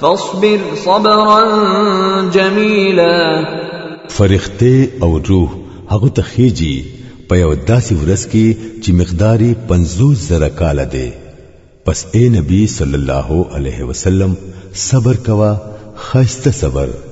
فاصبر صبرا جميلا فرښتې او روح هغه ته خېږي په یو داسې ورځ کې چې مقداري 50 زره کال دی پس اے نبی صلی الله علیه وسلم صبر کوا خاصته صبر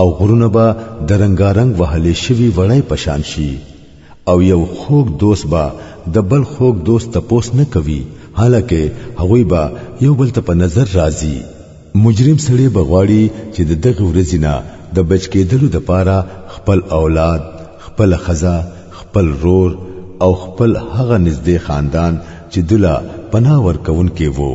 او غرونه به د رنګارنګ وهلې شوي وړۍ پشان شي او یو خوږ دوست به د بل خوږ دوست تپوس نه کوي حالکه هغوی به یو بل ته په نظر راځي مجرم سړی به غواړي چې د دغه ورځې نه د بچ کېدلو د پاره خپل اولاد خپل خزه خپل رور او خپل هغه نږدې خاندان چې دلا پناه ورکون کې وو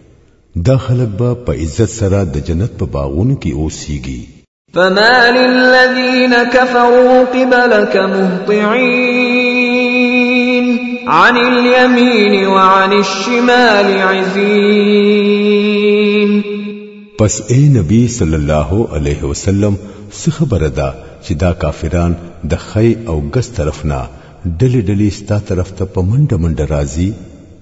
دا خلک به په عزت سره د جنت په باغونو کې اوسيږي فما للذين كفروا قبلك مهطعين عن اليمين وعن الشمال عزين پس اے نبی صلی الله علیه وسلم څه خبره ده چې دا کافران د خی او ګس طرف نه ډلې ډلې ستا طرف ته په منډه منډه راځي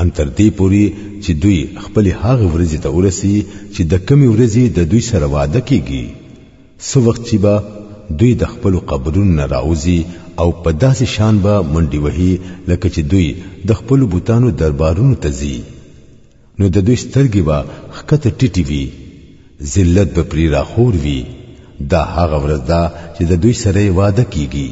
ان تر دې پوري چې دوی خپل هغه ورځې ته ورسي چې د کمی ورځې د دوی سره وعده کیږي څو وخت چې به دوی د خپل قبرونو نه راوځي او په داسې شان به منډي وهي لکه چې دوی د خپل بوتانو دربارونو ته ځي نو د دوی سترګې به خکته ټټي وي ذلت به پری راخور وي دا هغه ورځ ده چې د دوی سره وعده کیږي